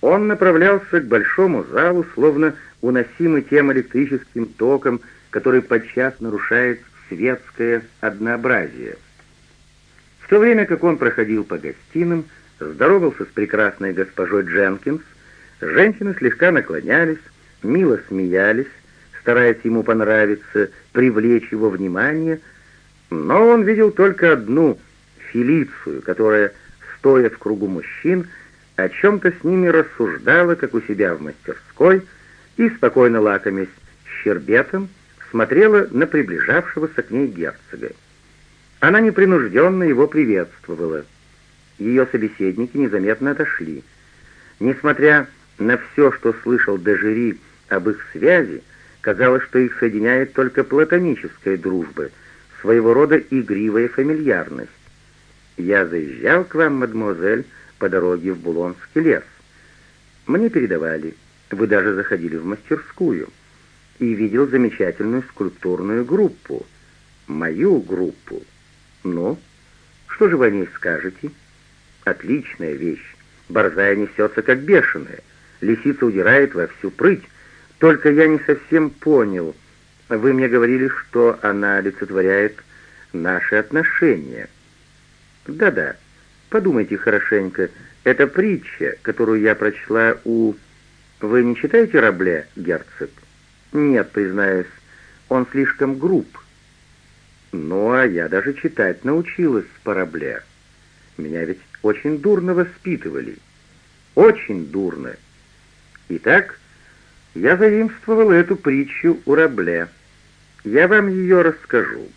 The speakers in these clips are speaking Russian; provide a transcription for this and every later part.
Он направлялся к большому залу, словно уносимый тем электрическим током, который подчас нарушает светское однообразие. В то время как он проходил по гостиным, здоровался с прекрасной госпожой Дженкинс, женщины слегка наклонялись, мило смеялись, стараясь ему понравиться, привлечь его внимание, но он видел только одну Фелицию, которая, стоя в кругу мужчин, о чем-то с ними рассуждала, как у себя в мастерской, и, спокойно лакомясь щербетом, смотрела на приближавшегося к ней герцога. Она непринужденно его приветствовала. Ее собеседники незаметно отошли. Несмотря на все, что слышал Дежери об их связи, казалось, что их соединяет только платоническая дружба, своего рода игривая фамильярность. «Я заезжал к вам, мадемуазель, по дороге в Булонский лес. Мне передавали, вы даже заходили в мастерскую, и видел замечательную скульптурную группу, мою группу. Ну, что же вы о ней скажете? Отличная вещь. Борзая несется как бешеная. Лисица удирает во всю прыть. Только я не совсем понял. Вы мне говорили, что она олицетворяет наши отношения. Да-да, подумайте хорошенько. Это притча, которую я прочла у... Вы не читаете Рабле, герцог? Нет, признаюсь, он слишком груб. Ну, а я даже читать научилась по Рабле. Меня ведь очень дурно воспитывали. Очень дурно. Итак, я заимствовал эту притчу у Рабле. Я вам ее расскажу.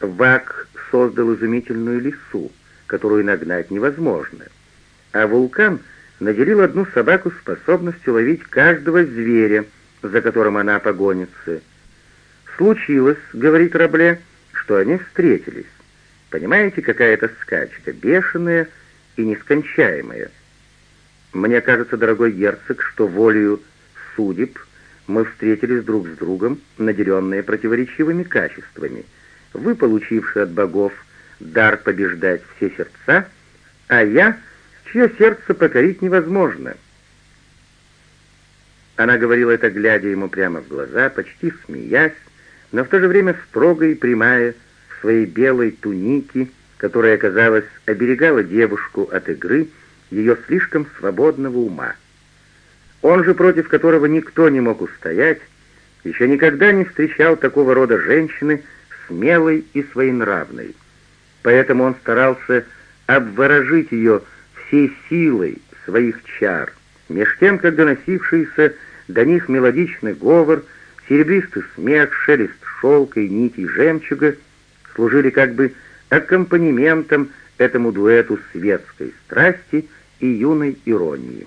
Вак создал изумительную лису, которую нагнать невозможно. А вулкан наделил одну собаку способностью ловить каждого зверя, за которым она погонится. «Случилось, — говорит Рабле, — что они встретились. Понимаете, какая это скачка, бешеная и нескончаемая. Мне кажется, дорогой герцог, что волею судеб мы встретились друг с другом, наделенные противоречивыми качествами. Вы, получившие от богов дар побеждать все сердца, а я, чье сердце покорить невозможно. Она говорила это, глядя ему прямо в глаза, почти смеясь, но в то же время строго и прямая, в своей белой тунике, которая, казалось, оберегала девушку от игры ее слишком свободного ума. Он же, против которого никто не мог устоять, еще никогда не встречал такого рода женщины, смелой и своенравной. Поэтому он старался обворожить ее всей силой своих чар, меж тем, как доносившийся до них мелодичный говор, серебристый смех, шелест шелка и нитей жемчуга служили как бы аккомпанементом этому дуэту светской страсти и юной иронии.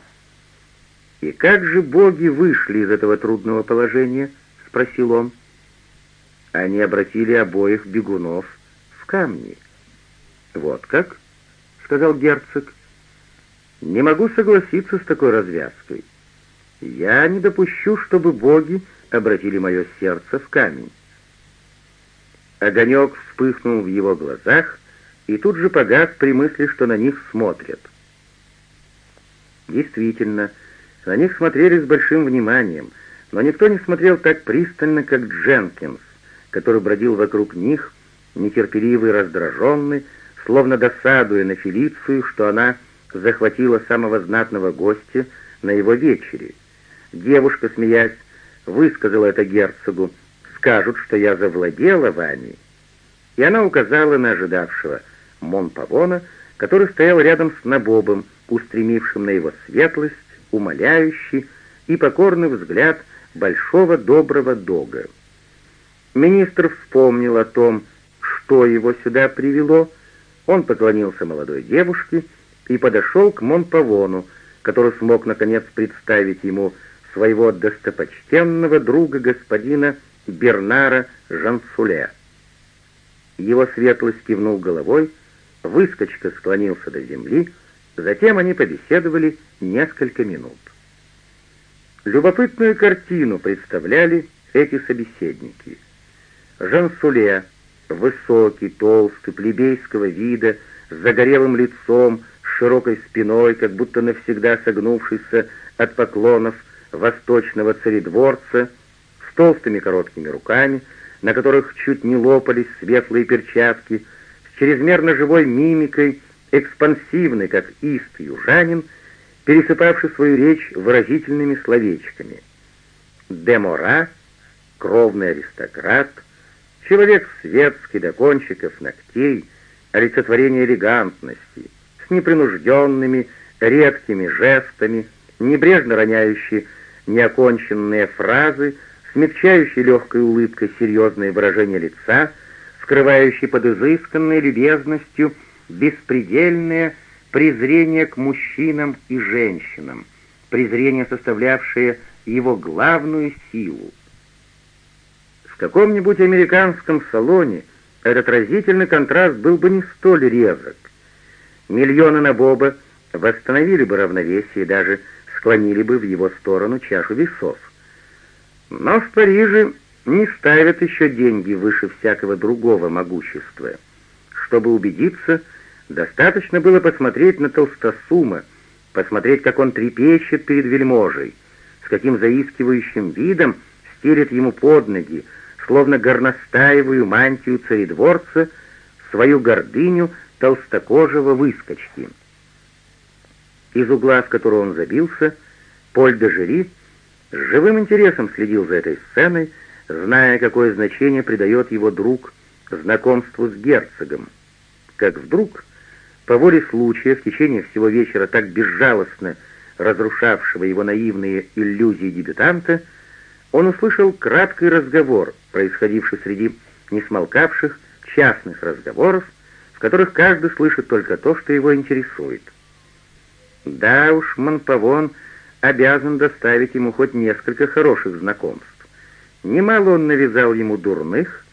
«И как же боги вышли из этого трудного положения?» — спросил он. Они обратили обоих бегунов в камни. «Вот как?» — сказал герцог. «Не могу согласиться с такой развязкой. Я не допущу, чтобы боги обратили мое сердце в камень». Огонек вспыхнул в его глазах и тут же погас при мысли, что на них смотрят. Действительно, — на них смотрели с большим вниманием, но никто не смотрел так пристально, как Дженкинс, который бродил вокруг них, нетерпеливый раздраженный, словно досадуя на Фелицию, что она захватила самого знатного гостя на его вечере. Девушка, смеясь, высказала это герцогу, «Скажут, что я завладела вами». И она указала на ожидавшего Монпавона, который стоял рядом с Набобом, устремившим на его светлость умоляющий и покорный взгляд большого доброго дога. Министр вспомнил о том, что его сюда привело. Он поклонился молодой девушке и подошел к Монпавону, который смог наконец представить ему своего достопочтенного друга господина Бернара Жансуле. Его светлость кивнул головой, выскочка склонился до земли, Затем они побеседовали несколько минут. Любопытную картину представляли эти собеседники. Жансуле, высокий, толстый, плебейского вида, с загорелым лицом, широкой спиной, как будто навсегда согнувшийся от поклонов восточного царедворца, с толстыми короткими руками, на которых чуть не лопались светлые перчатки, с чрезмерно живой мимикой, экспансивный, как ист южанин, пересыпавший свою речь выразительными словечками. Демора, кровный аристократ, человек светский до кончиков ногтей, олицетворение элегантности, с непринужденными, редкими жестами, небрежно роняющий неоконченные фразы, смягчающий легкой улыбкой серьезное выражение лица, скрывающий под изысканной любезностью беспредельное презрение к мужчинам и женщинам, презрение, составлявшее его главную силу. В каком-нибудь американском салоне этот разительный контраст был бы не столь резок. Миллионы на Боба восстановили бы равновесие и даже склонили бы в его сторону чашу весов. Но в Париже не ставят еще деньги выше всякого другого могущества. Чтобы убедиться, достаточно было посмотреть на Толстосума, посмотреть, как он трепещет перед вельможей, с каким заискивающим видом стелет ему под ноги, словно горностаевую мантию царедворца, свою гордыню толстокожего выскочки. Из угла, в который он забился, Поль де Жери с живым интересом следил за этой сценой, зная, какое значение придает его друг знакомству с герцогом. Как вдруг, по воле случая, в течение всего вечера так безжалостно разрушавшего его наивные иллюзии дебютанта, он услышал краткий разговор, происходивший среди несмолкавших частных разговоров, в которых каждый слышит только то, что его интересует. Да уж, Монпавон обязан доставить ему хоть несколько хороших знакомств. Немало он навязал ему дурных,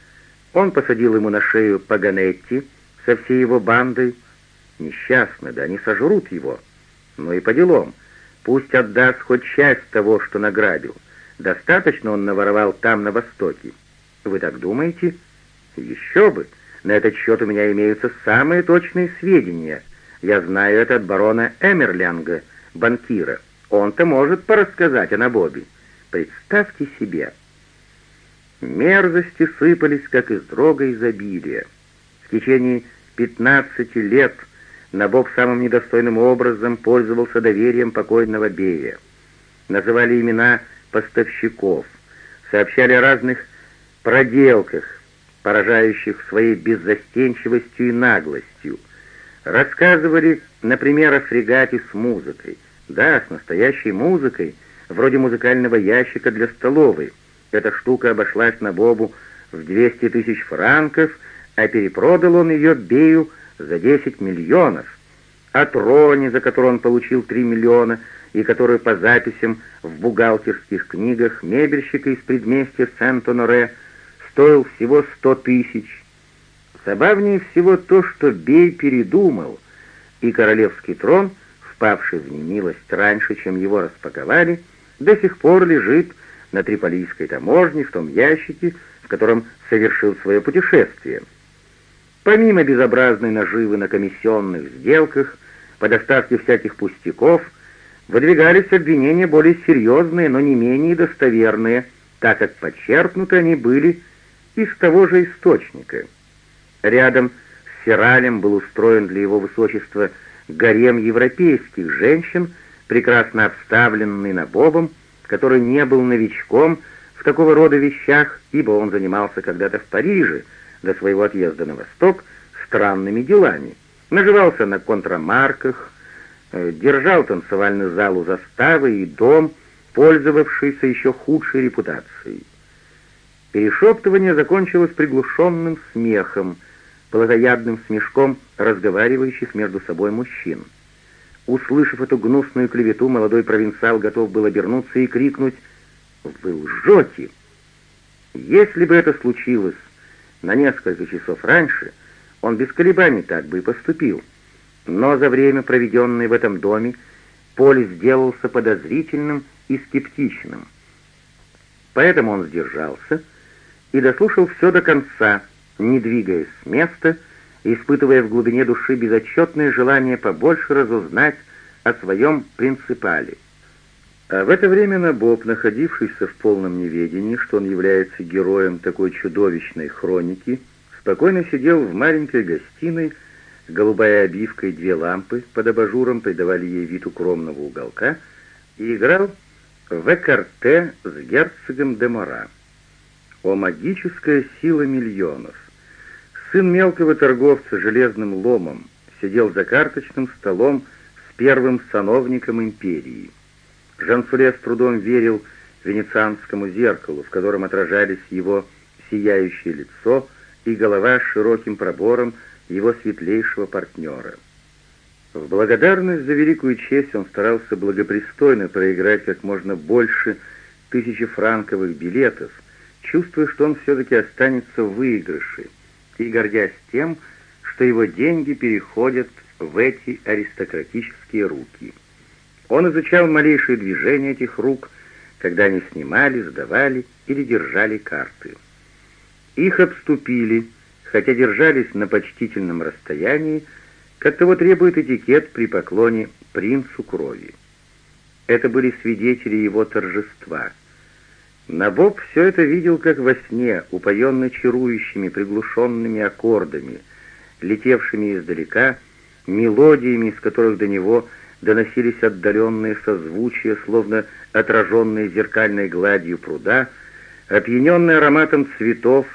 он посадил ему на шею Паганетти со всей его бандой. Несчастно, да они сожрут его. Но и по делам. Пусть отдаст хоть часть того, что награбил. Достаточно он наворовал там, на Востоке. Вы так думаете? Еще бы. На этот счет у меня имеются самые точные сведения. Я знаю это от барона Эмерлянга, банкира. Он-то может порассказать о Набобе. Представьте себе. Мерзости сыпались, как из рога изобилия. В течение пятнадцати лет Набоб самым недостойным образом пользовался доверием покойного Бея. Называли имена поставщиков, сообщали о разных проделках, поражающих своей беззастенчивостью и наглостью. Рассказывали, например, о фрегате с музыкой. Да, с настоящей музыкой, вроде музыкального ящика для столовой. Эта штука обошлась на Бобу в 200 тысяч франков, а перепродал он ее Бею за 10 миллионов. О троне, за который он получил 3 миллиона, и который по записям в бухгалтерских книгах мебельщика из предместья Сент-Оноре стоил всего 100 тысяч. Забавнее всего то, что Бей передумал, и королевский трон, впавший в немилость раньше, чем его распаковали, до сих пор лежит на Триполийской таможне в том ящике, в котором совершил свое путешествие. Помимо безобразной наживы на комиссионных сделках, по доставке всяких пустяков, выдвигались обвинения более серьезные, но не менее достоверные, так как подчеркнуты они были из того же источника. Рядом с Сиралем был устроен для его высочества гарем европейских женщин, прекрасно обставленный набобом, который не был новичком в такого рода вещах, ибо он занимался когда-то в Париже, до своего отъезда на восток, странными делами. Наживался на контрамарках, держал танцевальный зал у заставы и дом, пользовавшийся еще худшей репутацией. Перешептывание закончилось приглушенным смехом, плотоядным смешком разговаривающих между собой мужчин. Услышав эту гнусную клевету, молодой провинциал готов был обернуться и крикнуть «Вы лжете!». Если бы это случилось на несколько часов раньше, он без колебаний так бы и поступил. Но за время, проведенное в этом доме, Поль сделался подозрительным и скептичным. Поэтому он сдержался и дослушал все до конца, не двигаясь с места, испытывая в глубине души безотчетное желание побольше разузнать о своем принципале. А в это время Набоб, находившийся в полном неведении, что он является героем такой чудовищной хроники, спокойно сидел в маленькой гостиной, голубая обивка и две лампы под абажуром придавали ей вид укромного уголка, и играл в экарте с герцогом де Мора. О магическая сила миллионов! Сын мелкого торговца железным ломом сидел за карточным столом с первым сановником империи. Жансуле с трудом верил венецианскому зеркалу, в котором отражались его сияющее лицо и голова с широким пробором его светлейшего партнера. В благодарность за великую честь он старался благопристойно проиграть как можно больше тысячефранковых билетов, чувствуя, что он все-таки останется в выигрыше — и гордясь тем, что его деньги переходят в эти аристократические руки. Он изучал малейшие движения этих рук, когда они снимали, сдавали или держали карты. Их обступили, хотя держались на почтительном расстоянии, как того требует этикет при поклоне принцу крови. Это были свидетели его торжества — Набоб все это видел как во сне, упоенно чарующими приглушенными аккордами, летевшими издалека, мелодиями, из которых до него доносились отдаленные созвучия, словно отраженные зеркальной гладью пруда, опьяненный ароматом цветов,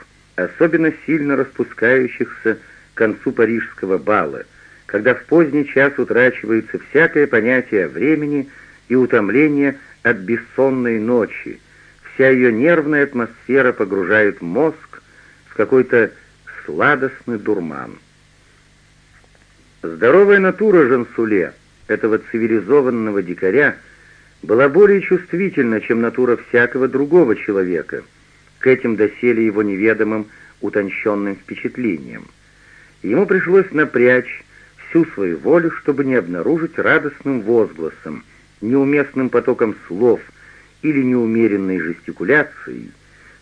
особенно сильно распускающихся к концу парижского бала, когда в поздний час утрачивается всякое понятие времени и утомление от бессонной ночи, Вся ее нервная атмосфера погружает мозг в какой-то сладостный дурман. Здоровая натура Жансуле, этого цивилизованного дикаря, была более чувствительна, чем натура всякого другого человека, к этим доселе его неведомым утонченным впечатлениям. Ему пришлось напрячь всю свою волю, чтобы не обнаружить радостным возгласом, неуместным потоком слов — или неумеренной жестикуляцией,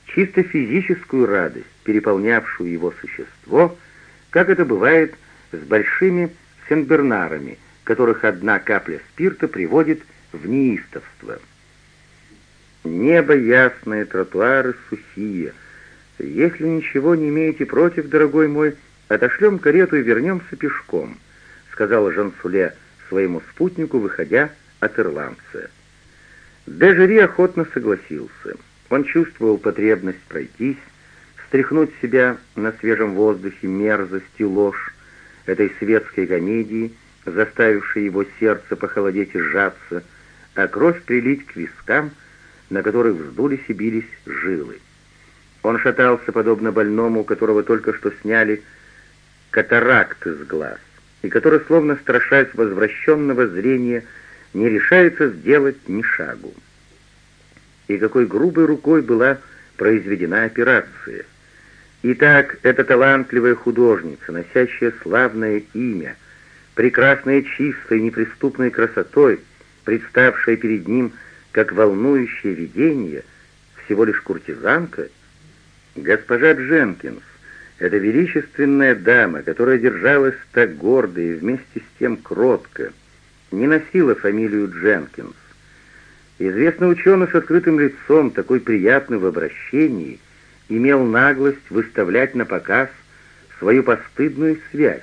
чисто физическую радость, переполнявшую его существо, как это бывает с большими сенбернарами, которых одна капля спирта приводит в неистовство. Небо ясное, тротуары сухие. Если ничего не имеете против, дорогой мой, отошлем карету и вернемся пешком, сказала Жансуле своему спутнику, выходя от ирландца. Дежери охотно согласился. Он чувствовал потребность пройтись, стряхнуть себя на свежем воздухе мерзость и ложь этой светской комедии, заставившей его сердце похолодеть и сжаться, а кровь прилить к вискам, на которых вздулись и бились жилы. Он шатался, подобно больному, которого только что сняли катаракты с глаз, и который, словно страшась возвращенного зрения, не решается сделать ни шагу. И какой грубой рукой была произведена операция. Итак, эта талантливая художница, носящая славное имя, прекрасная чистой неприступной красотой, представшая перед ним как волнующее видение, всего лишь куртизанка, госпожа Дженкинс, эта величественная дама, которая держалась так гордо и вместе с тем кротко, не носила фамилию Дженкинс. Известный ученый с открытым лицом, такой приятный в обращении, имел наглость выставлять на показ свою постыдную связь.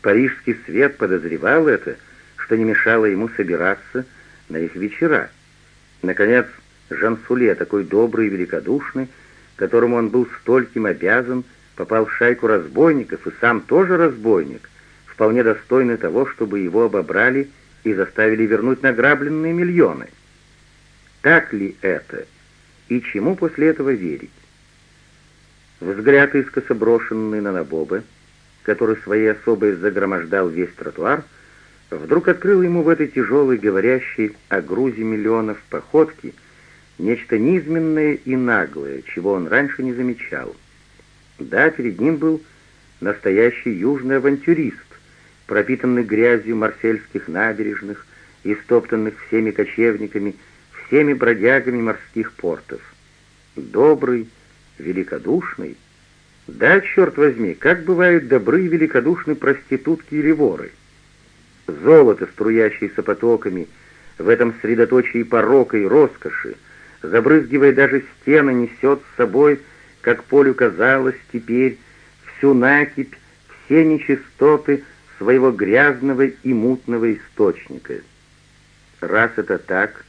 Парижский свет подозревал это, что не мешало ему собираться на их вечера. Наконец, Жансуле, такой добрый и великодушный, которому он был стольким обязан, попал в шайку разбойников и сам тоже разбойник — вполне достойны того, чтобы его обобрали и заставили вернуть награбленные миллионы. Так ли это? И чему после этого верить? Взгляд искоса брошенный на Набоба, который своей особой загромождал весь тротуар, вдруг открыл ему в этой тяжелой, говорящей о грузе миллионов походке, нечто низменное и наглое, чего он раньше не замечал. Да, перед ним был настоящий южный авантюрист, пропитанный грязью марсельских набережных, истоптанных всеми кочевниками, всеми бродягами морских портов. Добрый, великодушный. Да, черт возьми, как бывают добры и великодушны проститутки или воры. Золото, струящееся потоками, в этом средоточии порока и роскоши, забрызгивая даже стены, несет с собой, как полю казалось теперь, всю накипь, все нечистоты своего грязного и мутного источника. Раз это так,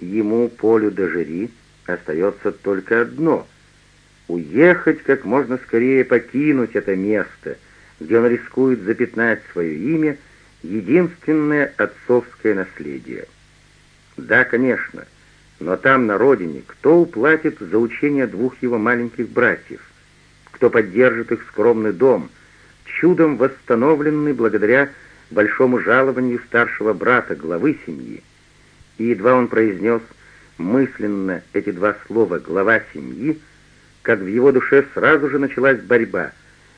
ему, полю дожери, остается только одно — уехать как можно скорее покинуть это место, где он рискует запятнать свое имя, единственное отцовское наследие. Да, конечно, но там, на родине, кто уплатит за учение двух его маленьких братьев? Кто поддержит их скромный дом, чудом восстановленный благодаря большому жалованию старшего брата, главы семьи? И едва он произнес мысленно эти два слова «глава семьи», как в его душе сразу же началась борьба,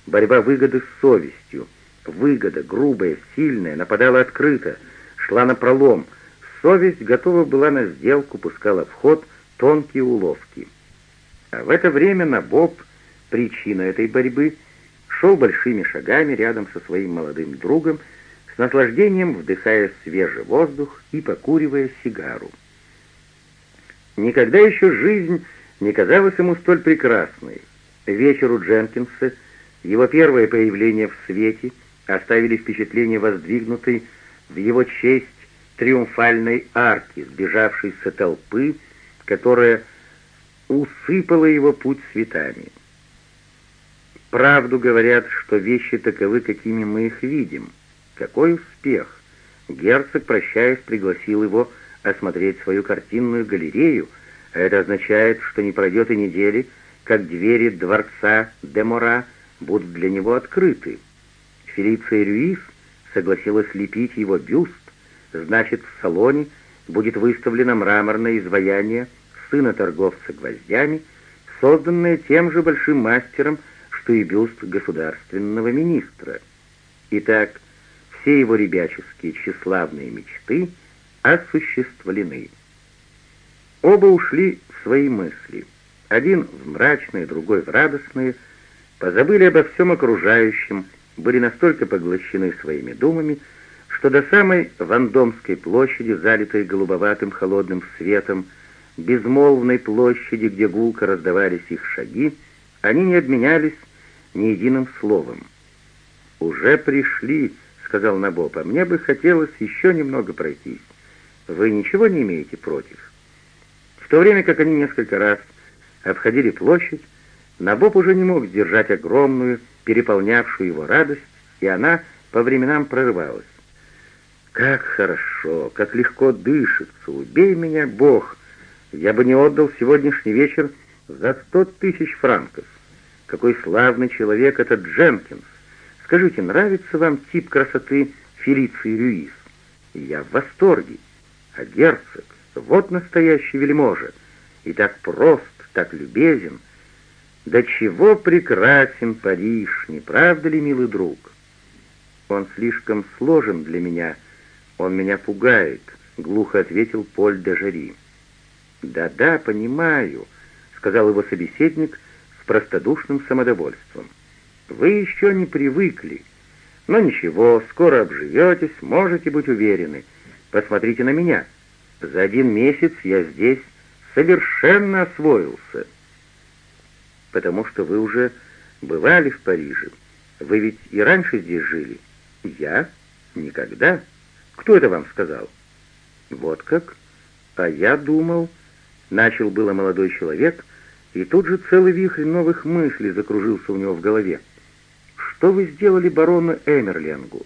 борьба выгоды с совестью. Выгода, грубая, сильная, нападала открыто, шла на пролом. Совесть готова была на сделку, пускала в ход тонкие уловки. А в это время Набоб, причина этой борьбы, шел большими шагами рядом со своим молодым другом, с наслаждением вдыхая свежий воздух и покуривая сигару. Никогда еще жизнь не казалась ему столь прекрасной. Вечер у Дженкинса, его первое появление в свете, оставили впечатление воздвигнутой в его честь триумфальной арки, сбежавшейся толпы, которая усыпала его путь цветами. Правду говорят, что вещи таковы, какими мы их видим. Какой успех! Герцог, прощаясь, пригласил его осмотреть свою картинную галерею, а это означает, что не пройдет и недели, как двери дворца Демора будут для него открыты. Фелиция Рюис согласилась лепить его бюст, значит, в салоне будет выставлено мраморное изваяние сына торговца гвоздями, созданное тем же большим мастером, что и бюст государственного министра. Итак, все его ребяческие тщеславные мечты — осуществлены. Оба ушли в свои мысли. Один в мрачные, другой в радостные, позабыли обо всем окружающем, были настолько поглощены своими думами, что до самой Вандомской площади, залитой голубоватым холодным светом, безмолвной площади, где гулко раздавались их шаги, они не обменялись ни единым словом. «Уже пришли», — сказал Набоб, — «а мне бы хотелось еще немного пройтись». Вы ничего не имеете против?» В то время как они несколько раз обходили площадь, Набоб уже не мог сдержать огромную, переполнявшую его радость, и она по временам прорывалась. «Как хорошо, как легко дышится! Убей меня, Бог! Я бы не отдал сегодняшний вечер за сто тысяч франков. Какой славный человек этот Дженкинс! Скажите, нравится вам тип красоты Фелиции Рюис? Я в восторге. А герцог, вот настоящий вельможа, и так прост, так любезен. Да чего прекрасен Париж, не правда ли, милый друг? Он слишком сложен для меня, он меня пугает, глухо ответил Поль де Жари. Да-да, понимаю, сказал его собеседник с простодушным самодовольством. Вы еще не привыкли. Но ничего, скоро обживетесь, можете быть уверены. Посмотрите на меня. За один месяц я здесь совершенно освоился. Потому что вы уже бывали в Париже. Вы ведь и раньше здесь жили. Я? Никогда. Кто это вам сказал? Вот как? А я думал... Начал было молодой человек, и тут же целый вихрь новых мыслей закружился у него в голове. «Что вы сделали барону Эмерленгу?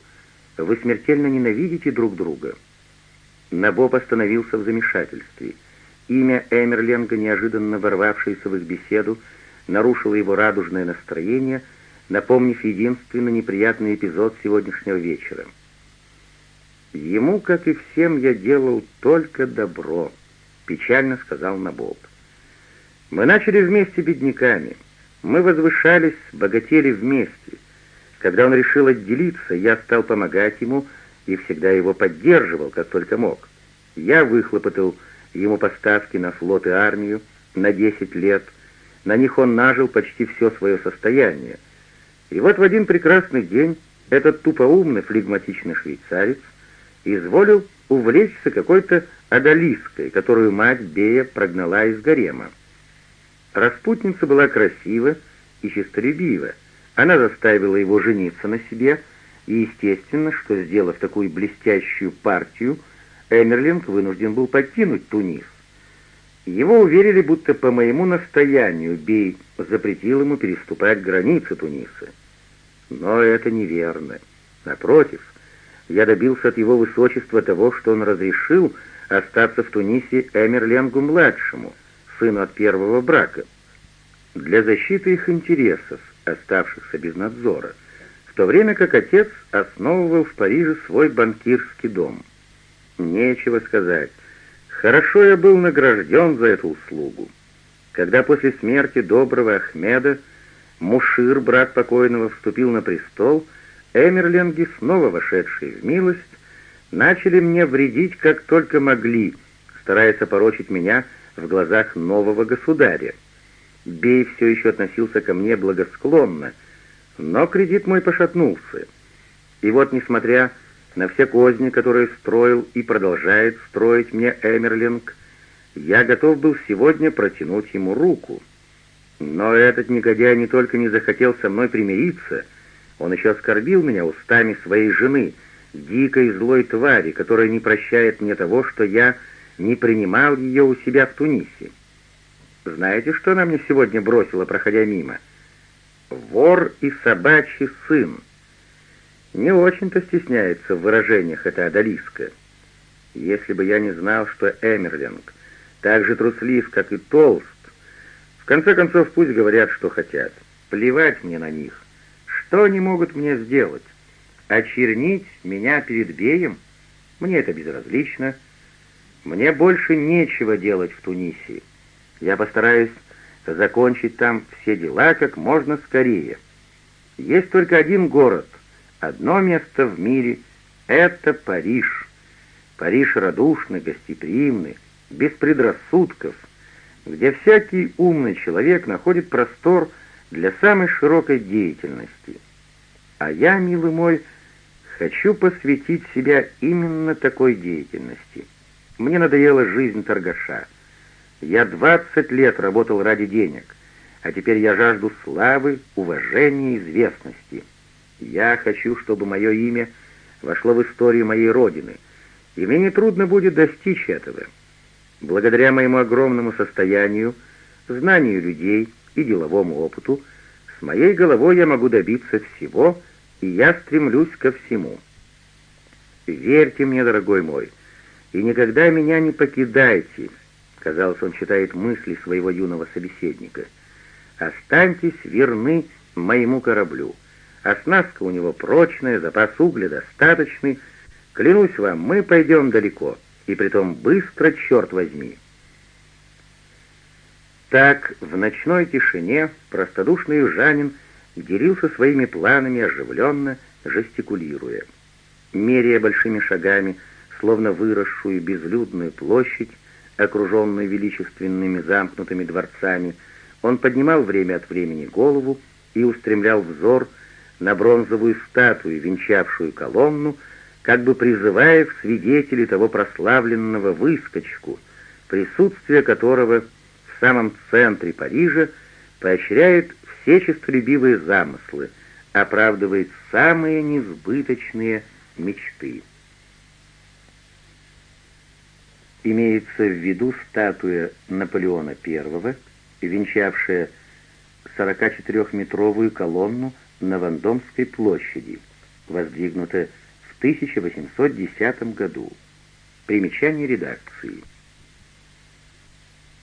Вы смертельно ненавидите друг друга». Набоб остановился в замешательстве. Имя Эмерленга, неожиданно ворвавшееся в их беседу, нарушило его радужное настроение, напомнив единственный неприятный эпизод сегодняшнего вечера. «Ему, как и всем, я делал только добро», — печально сказал Набоб. «Мы начали вместе бедняками. Мы возвышались, богатели вместе. Когда он решил отделиться, я стал помогать ему, — и всегда его поддерживал, как только мог. Я выхлопотал ему поставки на флот и армию на 10 лет. На них он нажил почти все свое состояние. И вот в один прекрасный день этот тупоумный флегматичный швейцарец изволил увлечься какой-то одолиской, которую мать Бея прогнала из гарема. Распутница была красива и честолюбива. Она заставила его жениться на себе, и естественно, что, сделав такую блестящую партию, Эмерлинг вынужден был покинуть Тунис. Его уверили, будто по моему настоянию Бей запретил ему переступать границы Туниса. Но это неверно. Напротив, я добился от его высочества того, что он разрешил остаться в Тунисе Эмерленгу-младшему, сыну от первого брака, для защиты их интересов, оставшихся без надзора, в то время как отец основывал в Париже свой банкирский дом. Нечего сказать. Хорошо я был награжден за эту услугу. Когда после смерти доброго Ахмеда Мушир, брат покойного, вступил на престол, Эмерленги, снова вошедшие в милость, начали мне вредить как только могли, стараясь опорочить меня в глазах нового государя. Бей все еще относился ко мне благосклонно, но кредит мой пошатнулся. И вот, несмотря на все козни, которые строил и продолжает строить мне Эмерлинг, я готов был сегодня протянуть ему руку. Но этот негодяй не только не захотел со мной примириться, он еще оскорбил меня устами своей жены — дикой злой твари, которая не прощает мне того, что я не принимал ее у себя в Тунисе. Знаете, что она мне сегодня бросила, проходя мимо? Вор и собачий сын. Не очень-то стесняется в выражениях эта Адалиска. Если бы я не знал, что Эмерлинг так же труслив, как и Толст, в конце концов пусть говорят, что хотят. Плевать мне на них. Что они могут мне сделать? Очернить меня перед Беем? Мне это безразлично. Мне больше нечего делать в Тунисе. Я постараюсь закончить там все дела как можно скорее. Есть только один город, одно место в мире — это Париж. Париж радушный, гостеприимный, без предрассудков, где всякий умный человек находит простор для самой широкой деятельности. А я, милый мой, — Хочу посвятить себя именно такой деятельности. Мне надоела жизнь торгаша. Я двадцать лет работал ради денег, а теперь я жажду славы, уважения, известности. Я хочу, чтобы мое имя вошло в историю моей родины, и мне нетрудно будет достичь этого. Благодаря моему огромному состоянию, знанию людей и деловому опыту, с моей головой я могу добиться всего, и я стремлюсь ко всему. Верьте мне, дорогой мой, и никогда меня не покидайте, казалось, он читает мысли своего юного собеседника. Останьтесь верны моему кораблю. Оснастка у него прочная, запас угля достаточный. Клянусь вам, мы пойдем далеко, и притом быстро, черт возьми. Так, в ночной тишине простодушный южанин делился своими планами оживленно, жестикулируя. Меряя большими шагами, словно выросшую безлюдную площадь, окруженную величественными замкнутыми дворцами, он поднимал время от времени голову и устремлял взор на бронзовую статую, венчавшую колонну, как бы призывая в свидетели того прославленного выскочку, присутствие которого в самом центре Парижа поощряет все честолюбивые замыслы, оправдывает самые несбыточные мечты. Имеется в виду статуя Наполеона I, венчавшая 44-метровую колонну на Вандомской площади, воздвигнутая в 1810 году. Примечание редакции.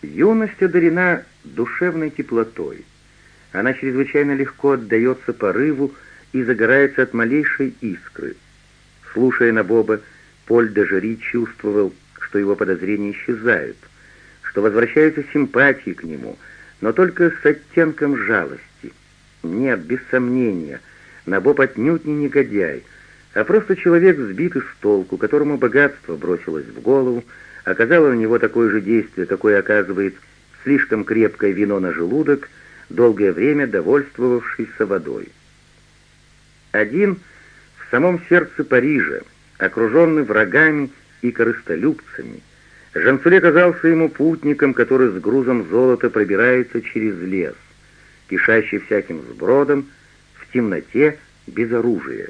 Юность одарена душевной теплотой. Она чрезвычайно легко отдается порыву и загорается от малейшей искры. Слушая на Боба, Поль де чувствовал, что его подозрения исчезают, что возвращаются симпатии к нему, но только с оттенком жалости. Нет, без сомнения, Набоб отнюдь не негодяй, а просто человек, сбитый с толку, которому богатство бросилось в голову, оказало на него такое же действие, какое оказывает слишком крепкое вино на желудок, долгое время довольствовавшийся водой. Один в самом сердце Парижа, окруженный врагами и корыстолюбцами, Жансуле казался ему путником, который с грузом золота пробирается через лес, кишащий всяким сбродом, в темноте, без оружия.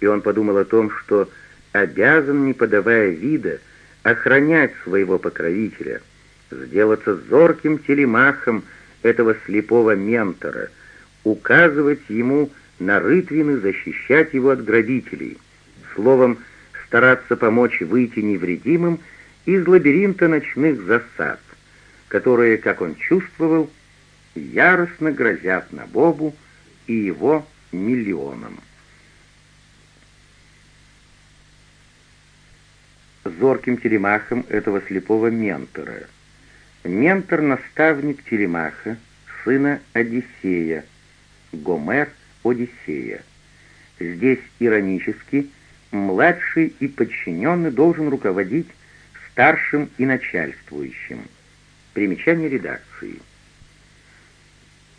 И он подумал о том, что обязан, не подавая вида, охранять своего покровителя, сделаться зорким телемахом этого слепого ментора, указывать ему на рытвины, защищать его от грабителей, словом, стараться помочь выйти невредимым из лабиринта ночных засад, которые, как он чувствовал, яростно грозят Набобу и его миллионам. Зорким телемахом этого слепого ментора. Ментор-наставник телемаха, сына Одиссея, Гомер Одиссея. Здесь иронически младший и подчиненный должен руководить старшим и начальствующим. Примечание редакции.